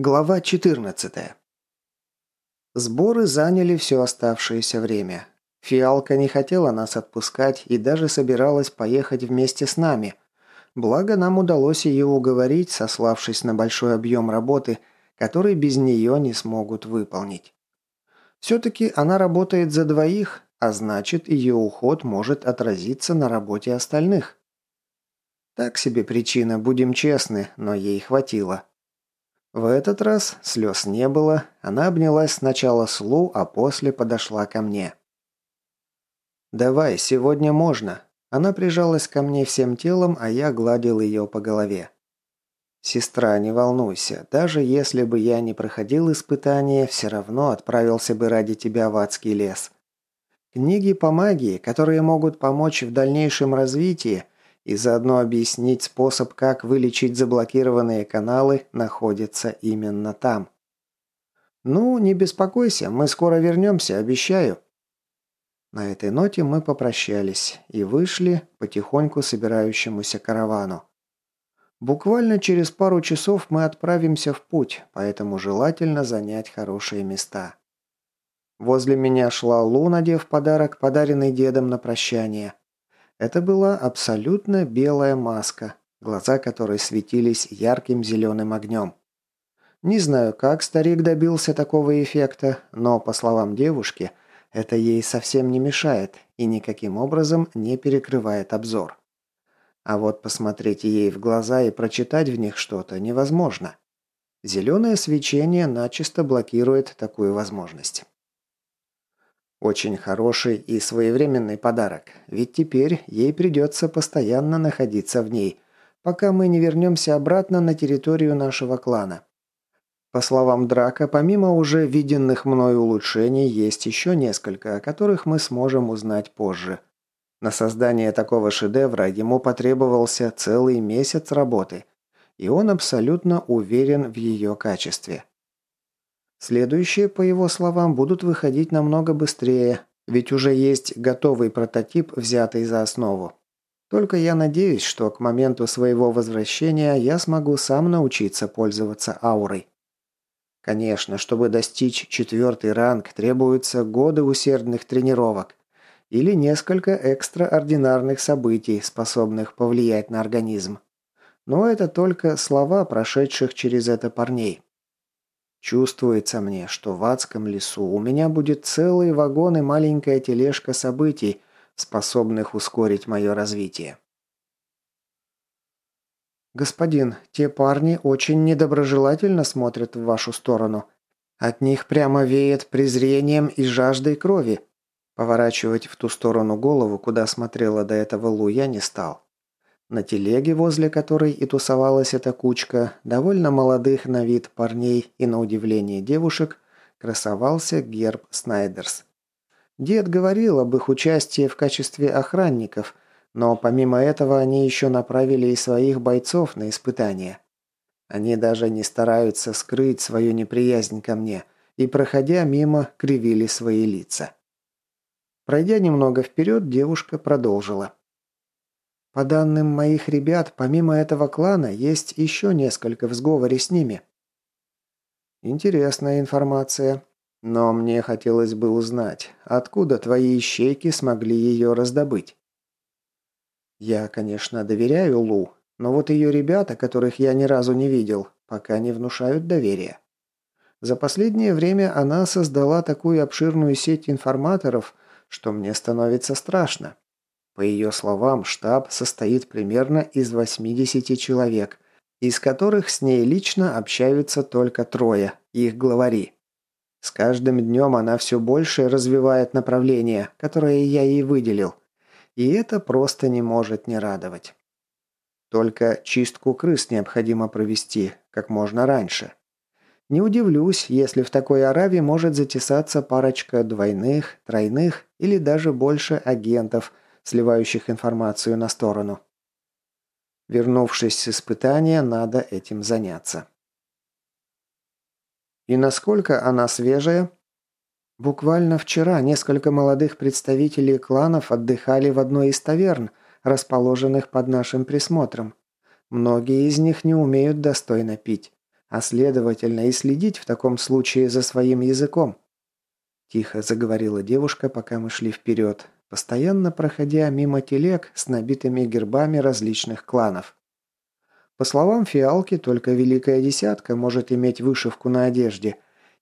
Глава 14. Сборы заняли все оставшееся время. Фиалка не хотела нас отпускать и даже собиралась поехать вместе с нами. Благо нам удалось ее уговорить, сославшись на большой объем работы, который без нее не смогут выполнить. Все-таки она работает за двоих, а значит ее уход может отразиться на работе остальных. Так себе причина, будем честны, но ей хватило. В этот раз слез не было, она обнялась сначала с Лу, а после подошла ко мне. «Давай, сегодня можно». Она прижалась ко мне всем телом, а я гладил ее по голове. «Сестра, не волнуйся. Даже если бы я не проходил испытания, все равно отправился бы ради тебя в адский лес. Книги по магии, которые могут помочь в дальнейшем развитии – и заодно объяснить способ, как вылечить заблокированные каналы, находится именно там. «Ну, не беспокойся, мы скоро вернемся, обещаю». На этой ноте мы попрощались и вышли потихоньку собирающемуся каравану. Буквально через пару часов мы отправимся в путь, поэтому желательно занять хорошие места. Возле меня шла Лу, надев подарок, подаренный дедом на прощание. Это была абсолютно белая маска, глаза которой светились ярким зеленым огнем. Не знаю, как старик добился такого эффекта, но, по словам девушки, это ей совсем не мешает и никаким образом не перекрывает обзор. А вот посмотреть ей в глаза и прочитать в них что-то невозможно. Зеленое свечение начисто блокирует такую возможность. Очень хороший и своевременный подарок, ведь теперь ей придется постоянно находиться в ней, пока мы не вернемся обратно на территорию нашего клана. По словам Драка, помимо уже виденных мной улучшений, есть еще несколько, о которых мы сможем узнать позже. На создание такого шедевра ему потребовался целый месяц работы, и он абсолютно уверен в ее качестве. Следующие, по его словам, будут выходить намного быстрее, ведь уже есть готовый прототип, взятый за основу. Только я надеюсь, что к моменту своего возвращения я смогу сам научиться пользоваться аурой. Конечно, чтобы достичь четвертый ранг, требуются годы усердных тренировок или несколько экстраординарных событий, способных повлиять на организм. Но это только слова прошедших через это парней. Чувствуется мне, что в адском лесу у меня будет целый вагон и маленькая тележка событий, способных ускорить мое развитие. «Господин, те парни очень недоброжелательно смотрят в вашу сторону. От них прямо веет презрением и жаждой крови». Поворачивать в ту сторону голову, куда смотрела до этого Лу, я не стал. На телеге, возле которой и тусовалась эта кучка, довольно молодых на вид парней и на удивление девушек, красовался герб Снайдерс. Дед говорил об их участии в качестве охранников, но помимо этого они еще направили и своих бойцов на испытания. Они даже не стараются скрыть свою неприязнь ко мне и, проходя мимо, кривили свои лица. Пройдя немного вперед, девушка продолжила. По данным моих ребят, помимо этого клана, есть еще несколько в сговоре с ними. Интересная информация. Но мне хотелось бы узнать, откуда твои ищейки смогли ее раздобыть. Я, конечно, доверяю Лу, но вот ее ребята, которых я ни разу не видел, пока не внушают доверия. За последнее время она создала такую обширную сеть информаторов, что мне становится страшно. По ее словам, штаб состоит примерно из 80 человек, из которых с ней лично общаются только трое, их главари. С каждым днем она все больше развивает направление, которое я ей выделил. И это просто не может не радовать. Только чистку крыс необходимо провести как можно раньше. Не удивлюсь, если в такой Аравии может затесаться парочка двойных, тройных или даже больше агентов – сливающих информацию на сторону. Вернувшись с испытания, надо этим заняться. И насколько она свежая? Буквально вчера несколько молодых представителей кланов отдыхали в одной из таверн, расположенных под нашим присмотром. Многие из них не умеют достойно пить. а следовательно и следить в таком случае за своим языком. Тихо заговорила девушка, пока мы шли вперед, постоянно проходя мимо телег с набитыми гербами различных кланов. По словам Фиалки, только Великая Десятка может иметь вышивку на одежде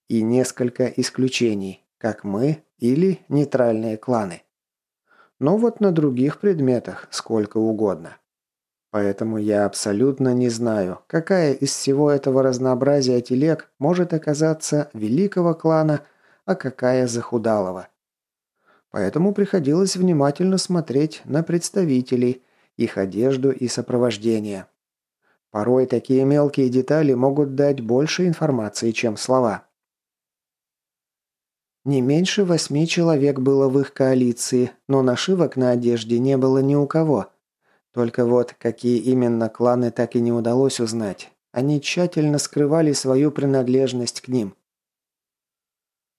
и несколько исключений, как мы или нейтральные кланы. Но вот на других предметах сколько угодно. Поэтому я абсолютно не знаю, какая из всего этого разнообразия телег может оказаться великого клана, а какая захудалого. Поэтому приходилось внимательно смотреть на представителей, их одежду и сопровождение. Порой такие мелкие детали могут дать больше информации, чем слова. Не меньше восьми человек было в их коалиции, но нашивок на одежде не было ни у кого – только вот какие именно кланы так и не удалось узнать. Они тщательно скрывали свою принадлежность к ним.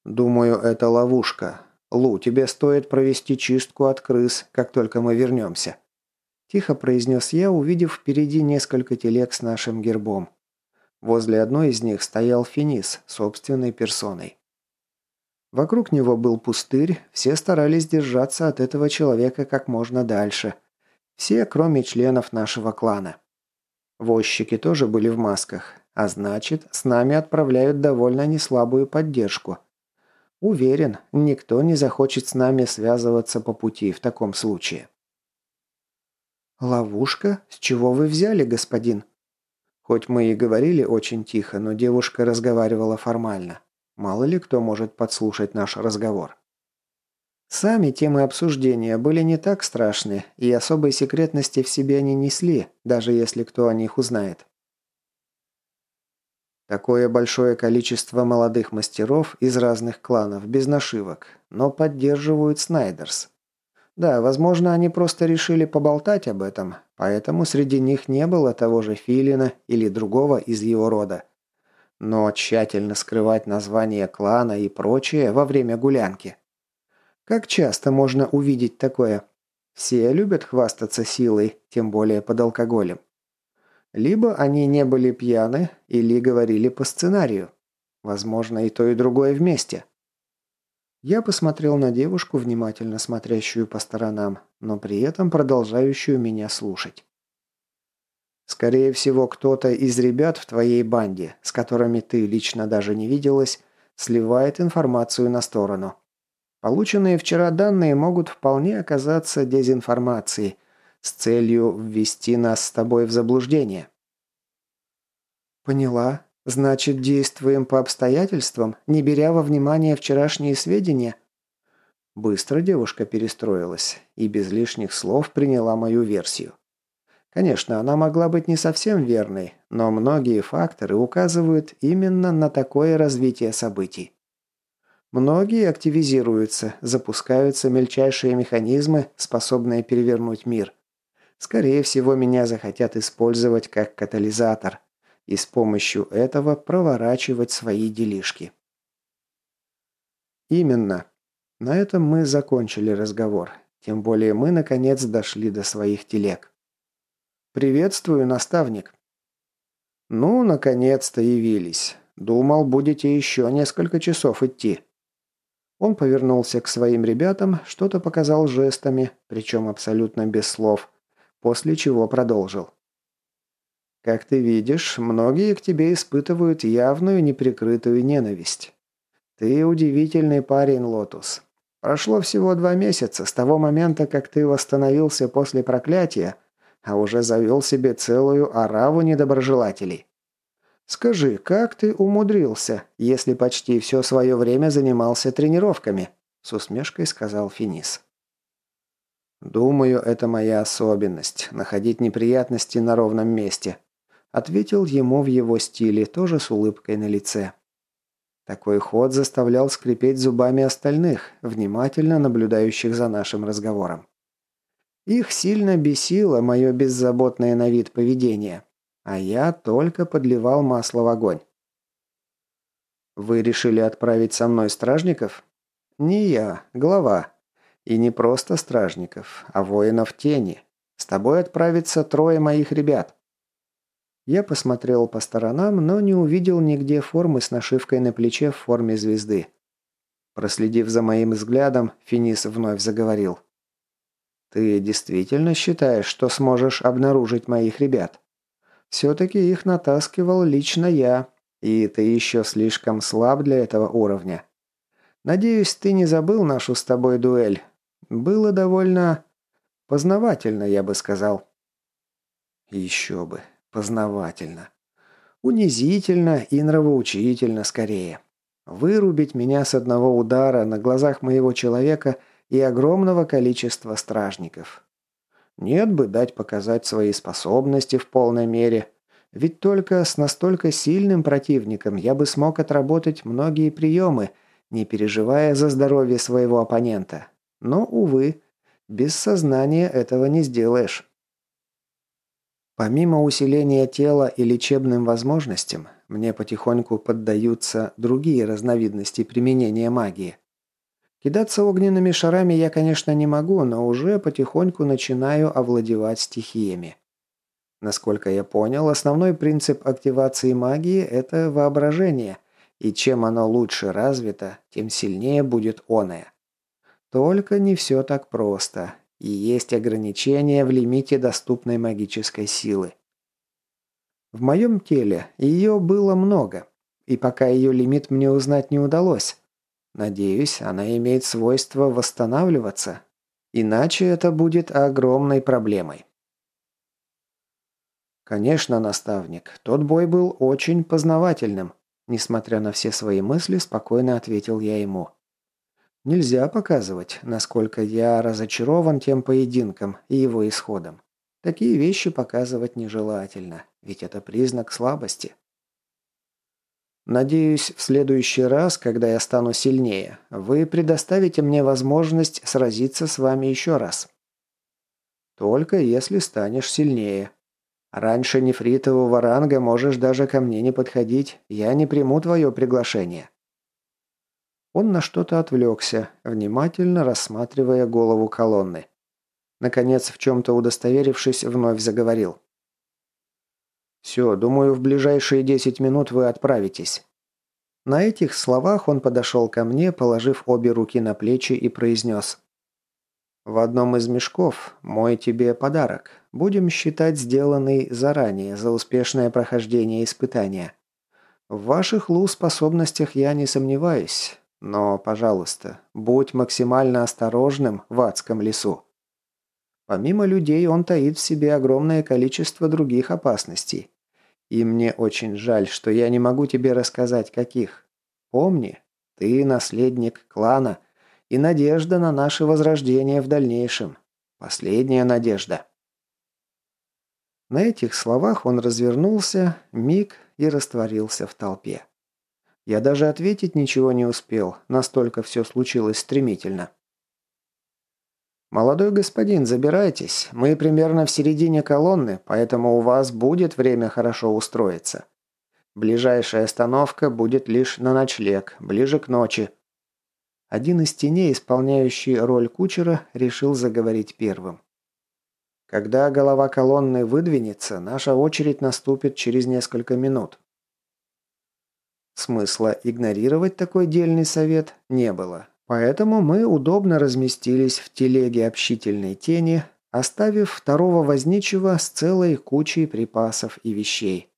«Думаю, это ловушка. Лу, тебе стоит провести чистку от крыс, как только мы вернемся», – тихо произнес я, увидев впереди несколько телег с нашим гербом. Возле одной из них стоял Финис собственной персоной. Вокруг него был пустырь, все старались держаться от этого человека как можно дальше – все, кроме членов нашего клана. Возчики тоже были в масках, а значит, с нами отправляют довольно неслабую поддержку. Уверен, никто не захочет с нами связываться по пути в таком случае. «Ловушка? С чего вы взяли, господин?» Хоть мы и говорили очень тихо, но девушка разговаривала формально. Мало ли кто может подслушать наш разговор. Сами темы обсуждения были не так страшны, и особой секретности в себе не несли, даже если кто о них узнает. Такое большое количество молодых мастеров из разных кланов, без нашивок, но поддерживают Снайдерс. Да, возможно, они просто решили поболтать об этом, поэтому среди них не было того же Филина или другого из его рода. Но тщательно скрывать название клана и прочее во время гулянки – как часто можно увидеть такое? Все любят хвастаться силой, тем более под алкоголем. Либо они не были пьяны, или говорили по сценарию. Возможно, и то, и другое вместе. Я посмотрел на девушку, внимательно смотрящую по сторонам, но при этом продолжающую меня слушать. Скорее всего, кто-то из ребят в твоей банде, с которыми ты лично даже не виделась, сливает информацию на сторону. Полученные вчера данные могут вполне оказаться дезинформацией с целью ввести нас с тобой в заблуждение. Поняла. Значит, действуем по обстоятельствам, не беря во внимание вчерашние сведения? Быстро девушка перестроилась и без лишних слов приняла мою версию. Конечно, она могла быть не совсем верной, но многие факторы указывают именно на такое развитие событий. Многие активизируются, запускаются мельчайшие механизмы, способные перевернуть мир. Скорее всего, меня захотят использовать как катализатор и с помощью этого проворачивать свои делишки. Именно. На этом мы закончили разговор. Тем более мы, наконец, дошли до своих телег. «Приветствую, наставник». «Ну, наконец-то явились. Думал, будете еще несколько часов идти». Он повернулся к своим ребятам, что-то показал жестами, причем абсолютно без слов, после чего продолжил. «Как ты видишь, многие к тебе испытывают явную неприкрытую ненависть. Ты удивительный парень, Лотус. Прошло всего два месяца с того момента, как ты восстановился после проклятия, а уже завел себе целую ораву недоброжелателей. «Скажи, как ты умудрился, если почти все свое время занимался тренировками?» С усмешкой сказал Финис. «Думаю, это моя особенность – находить неприятности на ровном месте», – ответил ему в его стиле, тоже с улыбкой на лице. Такой ход заставлял скрипеть зубами остальных, внимательно наблюдающих за нашим разговором. Их сильно бесило мое беззаботное на вид поведение, а я только подливал масло в огонь. «Вы решили отправить со мной стражников?» «Не я, глава. И не просто стражников, а воинов тени. С тобой отправятся трое моих ребят». Я посмотрел по сторонам, но не увидел нигде формы с нашивкой на плече в форме звезды. Проследив за моим взглядом, Финис вновь заговорил. «Ты действительно считаешь, что сможешь обнаружить моих ребят? Все-таки их натаскивал лично я, и ты еще слишком слаб для этого уровня. Надеюсь, ты не забыл нашу с тобой дуэль. Было довольно... познавательно, я бы сказал». «Еще бы. Познавательно. Унизительно и нравоучительно скорее. Вырубить меня с одного удара на глазах моего человека и огромного количества стражников. Нет бы дать показать свои способности в полной мере. Ведь только с настолько сильным противником я бы смог отработать многие приемы, не переживая за здоровье своего оппонента. Но, увы, без сознания этого не сделаешь. Помимо усиления тела и лечебным возможностям, мне потихоньку поддаются другие разновидности применения магии. Кидаться огненными шарами я, конечно, не могу, но уже потихоньку начинаю овладевать стихиями. Насколько я понял, основной принцип активации магии – это воображение, и чем оно лучше развито, тем сильнее будет оное. Только не все так просто, и есть ограничения в лимите доступной магической силы. В моем теле ее было много, и пока ее лимит мне узнать не удалось. Надеюсь, она имеет свойство восстанавливаться, иначе это будет огромной проблемой. Конечно, наставник, тот бой был очень познавательным. Несмотря на все свои мысли, спокойно ответил я ему. Нельзя показывать, насколько я разочарован тем поединком и его исходом. Такие вещи показывать нежелательно, ведь это признак слабости. Надеюсь, в следующий раз, когда я стану сильнее, вы предоставите мне возможность сразиться с вами еще раз. Только если станешь сильнее. Раньше нефритового ранга можешь даже ко мне не подходить, я не приму твое приглашение. Он на что-то отвлекся, внимательно рассматривая голову колонны. Наконец, в чем-то удостоверившись, вновь заговорил. «Все, думаю, в ближайшие десять минут вы отправитесь». На этих словах он подошел ко мне, положив обе руки на плечи и произнес. «В одном из мешков мой тебе подарок. Будем считать сделанный заранее за успешное прохождение испытания. В ваших лу способностях я не сомневаюсь. Но, пожалуйста, будь максимально осторожным в адском лесу. Помимо людей он таит в себе огромное количество других опасностей. И мне очень жаль, что я не могу тебе рассказать, каких. Помни, ты наследник клана и надежда на наше возрождение в дальнейшем. Последняя надежда. На этих словах он развернулся, миг и растворился в толпе. Я даже ответить ничего не успел, настолько все случилось стремительно. «Молодой господин, забирайтесь. Мы примерно в середине колонны, поэтому у вас будет время хорошо устроиться. Ближайшая остановка будет лишь на ночлег, ближе к ночи». Один из теней, исполняющий роль кучера, решил заговорить первым. «Когда голова колонны выдвинется, наша очередь наступит через несколько минут. Смысла игнорировать такой дельный совет не было. Поэтому мы удобно разместились в телеге общительной тени, оставив второго возничего с целой кучей припасов и вещей.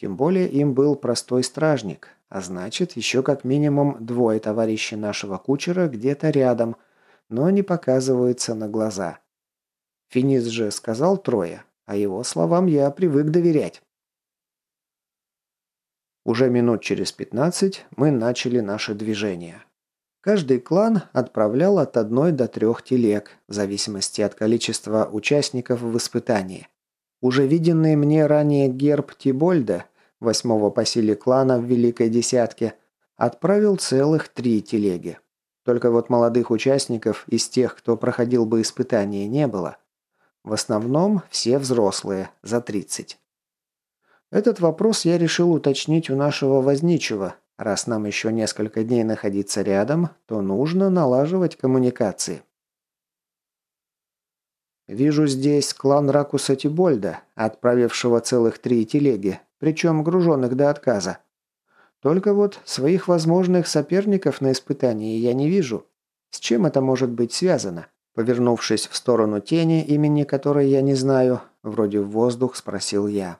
Тем более им был простой стражник, а значит, еще как минимум двое товарищей нашего кучера где-то рядом, но не показываются на глаза. Финис же сказал трое, а его словам я привык доверять. Уже минут через 15 мы начали наше движение. Каждый клан отправлял от одной до трех телег, в зависимости от количества участников в испытании. Уже виденный мне ранее герб Тибольда, восьмого по силе клана в Великой Десятке, отправил целых три телеги. Только вот молодых участников из тех, кто проходил бы испытание, не было. В основном все взрослые, за 30. Этот вопрос я решил уточнить у нашего возничего. Раз нам еще несколько дней находиться рядом, то нужно налаживать коммуникации. Вижу здесь клан Ракуса Тибольда, отправившего целых три телеги, причем груженных до отказа. Только вот своих возможных соперников на испытании я не вижу. С чем это может быть связано? Повернувшись в сторону тени, имени которой я не знаю, вроде в воздух спросил я.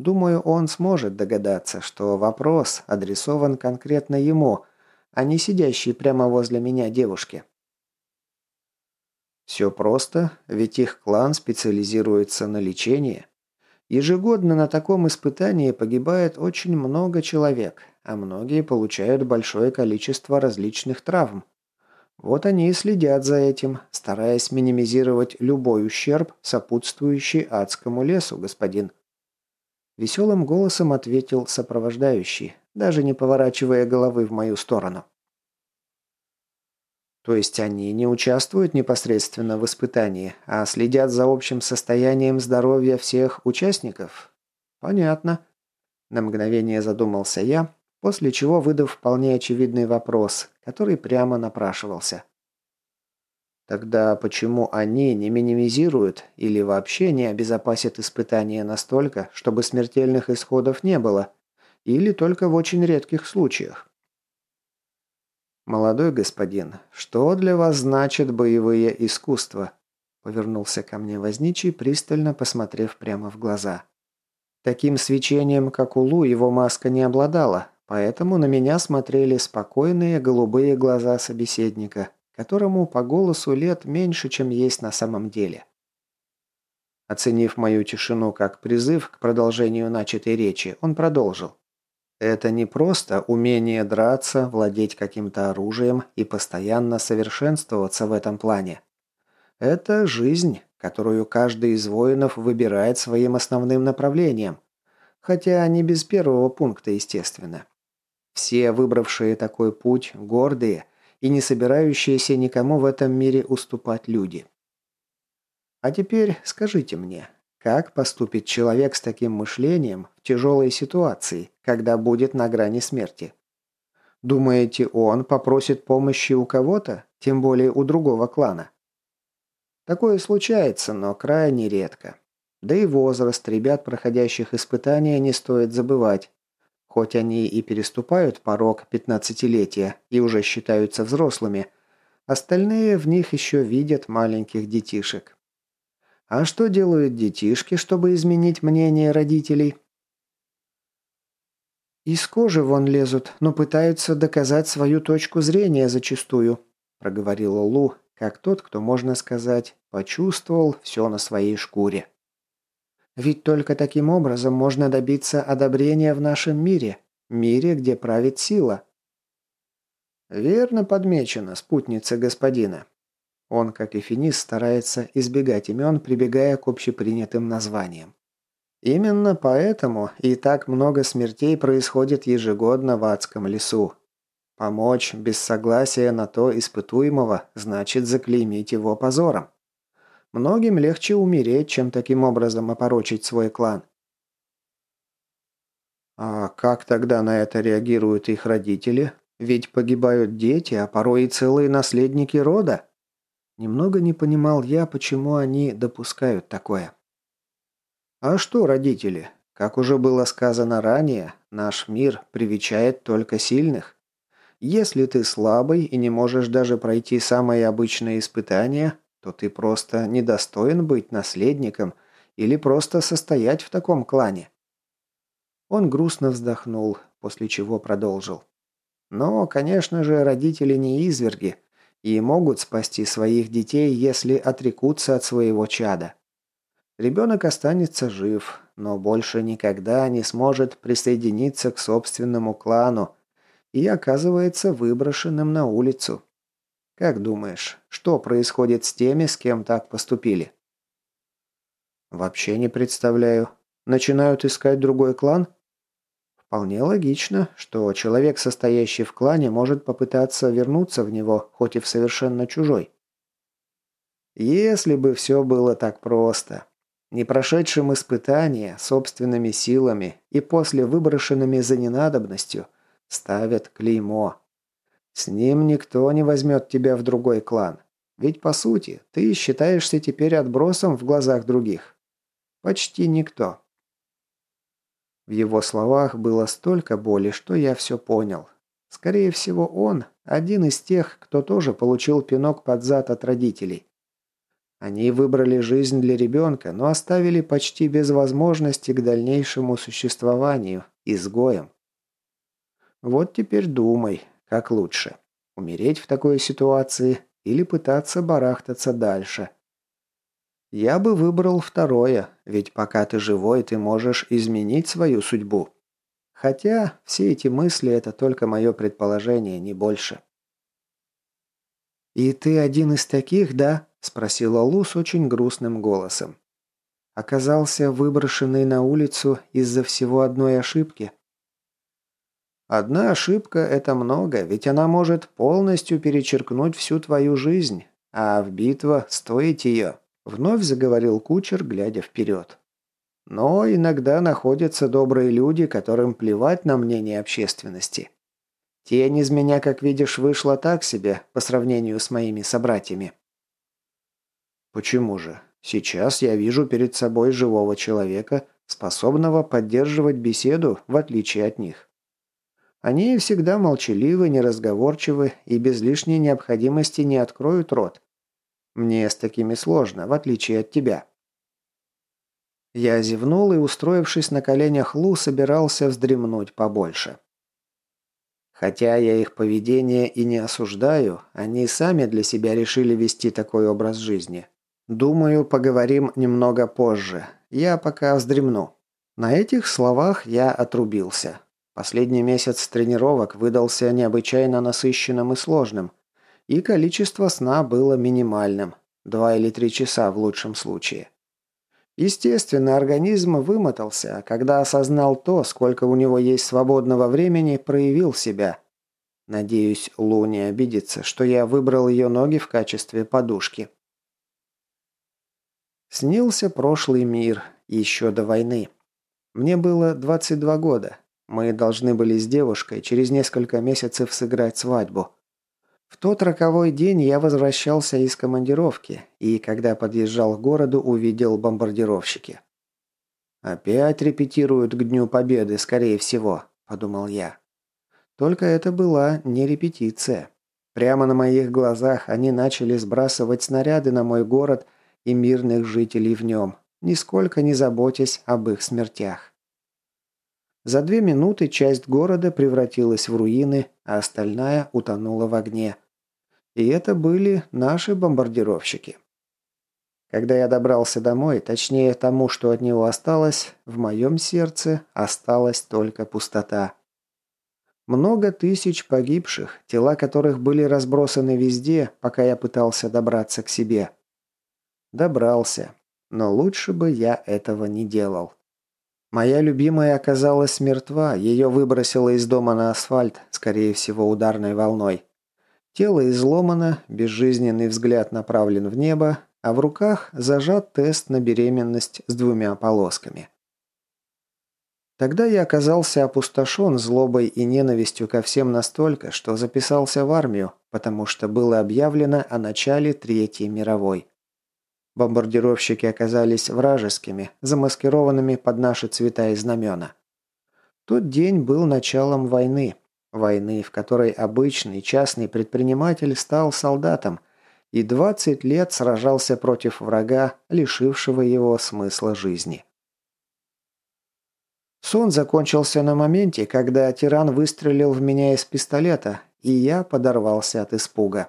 Думаю, он сможет догадаться, что вопрос адресован конкретно ему, а не сидящей прямо возле меня девушке. Все просто, ведь их клан специализируется на лечении. Ежегодно на таком испытании погибает очень много человек, а многие получают большое количество различных травм. Вот они и следят за этим, стараясь минимизировать любой ущерб, сопутствующий адскому лесу, господин. Веселым голосом ответил сопровождающий, даже не поворачивая головы в мою сторону. То есть они не участвуют непосредственно в испытании, а следят за общим состоянием здоровья всех участников? Понятно. На мгновение задумался я, после чего выдав вполне очевидный вопрос, который прямо напрашивался. Тогда почему они не минимизируют или вообще не обезопасят испытания настолько, чтобы смертельных исходов не было, или только в очень редких случаях? «Молодой господин, что для вас значит боевые искусства?» Повернулся ко мне возничий, пристально посмотрев прямо в глаза. Таким свечением, как у Лу, его маска не обладала, поэтому на меня смотрели спокойные голубые глаза собеседника, которому по голосу лет меньше, чем есть на самом деле. Оценив мою тишину как призыв к продолжению начатой речи, он продолжил. Это не просто умение драться, владеть каким-то оружием и постоянно совершенствоваться в этом плане. Это жизнь, которую каждый из воинов выбирает своим основным направлением. Хотя не без первого пункта, естественно. Все выбравшие такой путь гордые и не собирающиеся никому в этом мире уступать люди. А теперь скажите мне, как поступит человек с таким мышлением в тяжелой ситуации, когда будет на грани смерти? Думаете, он попросит помощи у кого-то, тем более у другого клана? Такое случается, но крайне редко. Да и возраст ребят, проходящих испытания, не стоит забывать. Хоть они и переступают порог пятнадцатилетия и уже считаются взрослыми, остальные в них еще видят маленьких детишек. А что делают детишки, чтобы изменить мнение родителей? «Из кожи вон лезут, но пытаются доказать свою точку зрения зачастую», проговорила Лу, как тот, кто, можно сказать, почувствовал все на своей шкуре. «Ведь только таким образом можно добиться одобрения в нашем мире, мире, где правит сила». «Верно подмечено, спутница господина. Он, как и Финис, старается избегать имен, прибегая к общепринятым названиям. Именно поэтому и так много смертей происходит ежегодно в адском лесу. Помочь без согласия на то испытуемого значит заклеймить его позором. Многим легче умереть, чем таким образом опорочить свой клан. А как тогда на это реагируют их родители? Ведь погибают дети, а порой и целые наследники рода. Немного не понимал я, почему они допускают такое. А что, родители? Как уже было сказано ранее, наш мир привечает только сильных. Если ты слабый и не можешь даже пройти самые обычные испытания, то ты просто недостоин быть наследником или просто состоять в таком клане. Он грустно вздохнул, после чего продолжил. Но, конечно же, родители не изверги – и могут спасти своих детей, если отрекутся от своего чада. Ребенок останется жив, но больше никогда не сможет присоединиться к собственному клану и оказывается выброшенным на улицу. Как думаешь, что происходит с теми, с кем так поступили? Вообще не представляю. Начинают искать другой клан? Вполне логично, что человек, состоящий в клане, может попытаться вернуться в него, хоть и в совершенно чужой. Если бы все было так просто. Не прошедшим испытания, собственными силами и после выброшенными за ненадобностью ставят клеймо. С ним никто не возьмет тебя в другой клан. Ведь по сути, ты считаешься теперь отбросом в глазах других. Почти никто. В его словах было столько боли, что я все понял. Скорее всего, он один из тех, кто тоже получил пинок под зад от родителей. Они выбрали жизнь для ребенка, но оставили почти без возможности к дальнейшему существованию, изгоем. Вот теперь думай, как лучше. Умереть в такой ситуации или пытаться барахтаться дальше. Я бы выбрал второе, ведь пока ты живой, ты можешь изменить свою судьбу. Хотя все эти мысли – это только мое предположение, не больше. «И ты один из таких, да?» – спросила Лу с очень грустным голосом. «Оказался выброшенный на улицу из-за всего одной ошибки?» «Одна ошибка – это много, ведь она может полностью перечеркнуть всю твою жизнь, а в битва стоит ее», – вновь заговорил кучер, глядя вперед. «Но иногда находятся добрые люди, которым плевать на мнение общественности. Тень из меня, как видишь, вышла так себе по сравнению с моими собратьями». Почему же? Сейчас я вижу перед собой живого человека, способного поддерживать беседу, в отличие от них. Они всегда молчаливы, неразговорчивы и без лишней необходимости не откроют рот. Мне с такими сложно, в отличие от тебя. Я зевнул и, устроившись на коленях Лу, собирался вздремнуть побольше. Хотя я их поведение и не осуждаю, они сами для себя решили вести такой образ жизни. Думаю, поговорим немного позже. Я пока вздремну». На этих словах я отрубился. Последний месяц тренировок выдался необычайно насыщенным и сложным. И количество сна было минимальным. Два или три часа в лучшем случае. Естественно, организм вымотался, а когда осознал то, сколько у него есть свободного времени, проявил себя. Надеюсь, Лу не обидится, что я выбрал ее ноги в качестве подушки. Снился прошлый мир, еще до войны. Мне было 22 года. Мы должны были с девушкой через несколько месяцев сыграть свадьбу. В тот роковой день я возвращался из командировки, и когда подъезжал к городу, увидел бомбардировщики. «Опять репетируют к Дню Победы, скорее всего», – подумал я. Только это была не репетиция. Прямо на моих глазах они начали сбрасывать снаряды на мой город – и мирных жителей в нем, нисколько не заботясь об их смертях. За две минуты часть города превратилась в руины, а остальная утонула в огне. И это были наши бомбардировщики. Когда я добрался домой, точнее тому, что от него осталось, в моем сердце осталась только пустота. Много тысяч погибших, тела которых были разбросаны везде, пока я пытался добраться к себе. Добрался. Но лучше бы я этого не делал. Моя любимая оказалась мертва, ее выбросило из дома на асфальт, скорее всего ударной волной. Тело изломано, безжизненный взгляд направлен в небо, а в руках зажат тест на беременность с двумя полосками. Тогда я оказался опустошен злобой и ненавистью ко всем настолько, что записался в армию, потому что было объявлено о начале Третьей мировой. Бомбардировщики оказались вражескими, замаскированными под наши цвета и знамена. Тот день был началом войны. Войны, в которой обычный частный предприниматель стал солдатом и 20 лет сражался против врага, лишившего его смысла жизни. Сон закончился на моменте, когда тиран выстрелил в меня из пистолета, и я подорвался от испуга.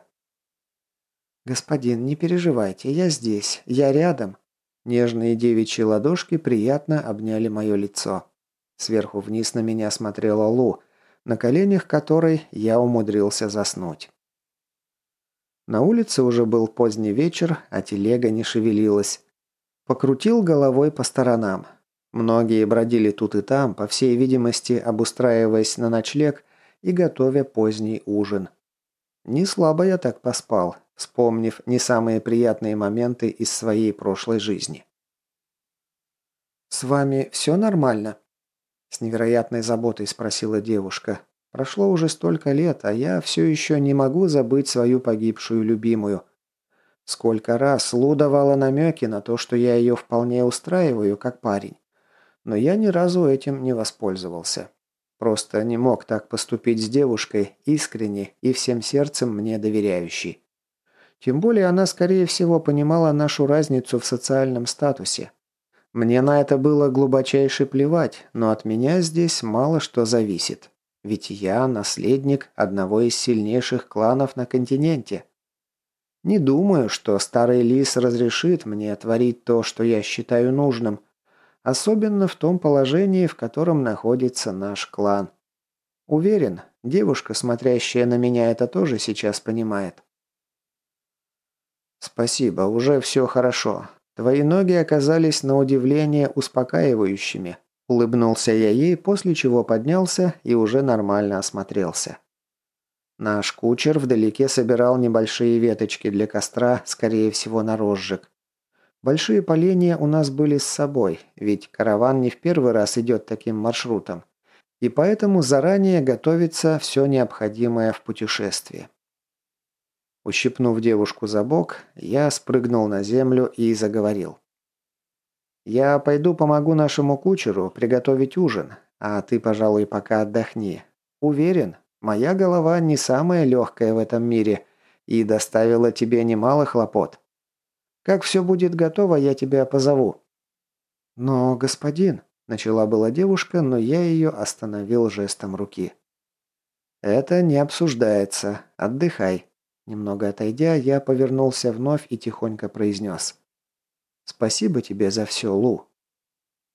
«Господин, не переживайте, я здесь, я рядом». Нежные девичьи ладошки приятно обняли мое лицо. Сверху вниз на меня смотрела Лу, на коленях которой я умудрился заснуть. На улице уже был поздний вечер, а телега не шевелилась. Покрутил головой по сторонам. Многие бродили тут и там, по всей видимости, обустраиваясь на ночлег и готовя поздний ужин. Не слабо я так поспал, вспомнив не самые приятные моменты из своей прошлой жизни. «С вами все нормально?» С невероятной заботой спросила девушка. «Прошло уже столько лет, а я все еще не могу забыть свою погибшую любимую. Сколько раз Лу давала намеки на то, что я ее вполне устраиваю, как парень. Но я ни разу этим не воспользовался. Просто не мог так поступить с девушкой, искренне и всем сердцем мне доверяющей. Тем более она, скорее всего, понимала нашу разницу в социальном статусе. Мне на это было глубочайше плевать, но от меня здесь мало что зависит. Ведь я наследник одного из сильнейших кланов на континенте. Не думаю, что старый лис разрешит мне творить то, что я считаю нужным, особенно в том положении, в котором находится наш клан. Уверен, девушка, смотрящая на меня, это тоже сейчас понимает. «Спасибо, уже все хорошо. Твои ноги оказались на удивление успокаивающими», – улыбнулся я ей, после чего поднялся и уже нормально осмотрелся. Наш кучер вдалеке собирал небольшие веточки для костра, скорее всего, на розжиг. Большие поленья у нас были с собой, ведь караван не в первый раз идет таким маршрутом, и поэтому заранее готовится все необходимое в путешествии. Ущипнув девушку за бок, я спрыгнул на землю и заговорил. «Я пойду помогу нашему кучеру приготовить ужин, а ты, пожалуй, пока отдохни. Уверен, моя голова не самая легкая в этом мире и доставила тебе немало хлопот. Как все будет готово, я тебя позову». «Но, господин...» – начала была девушка, но я ее остановил жестом руки. «Это не обсуждается. Отдыхай. Немного отойдя, я повернулся вновь и тихонько произнес. «Спасибо тебе за все, Лу.